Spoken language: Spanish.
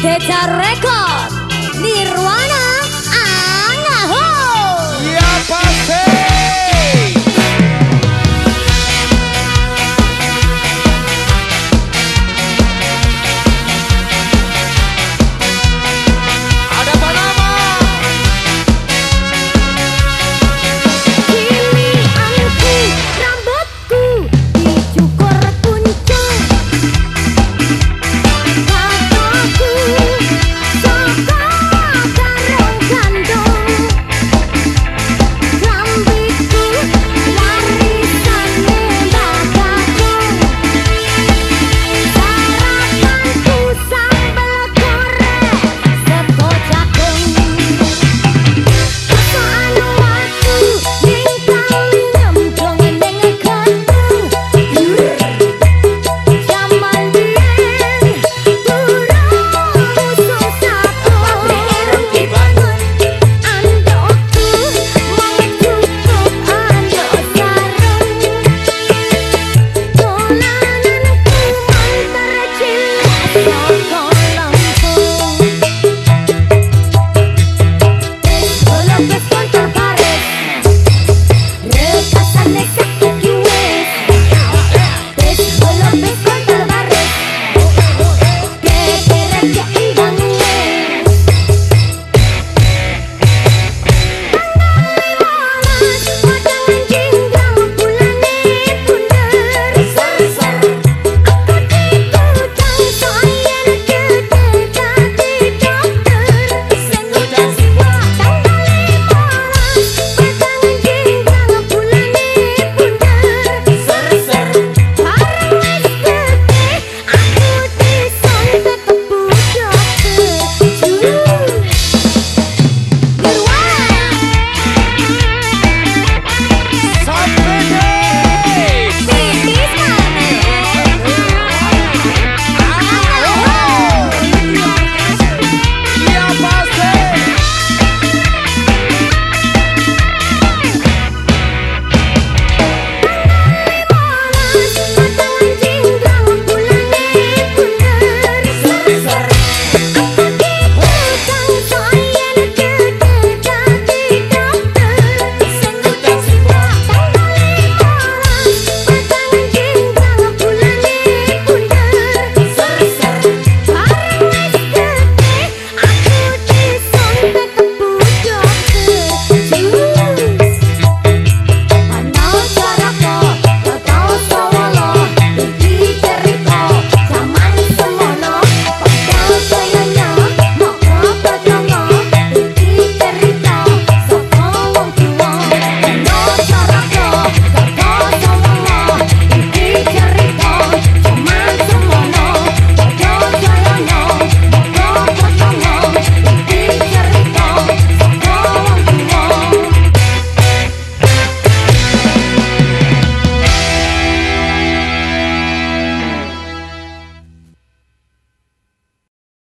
Teta Record.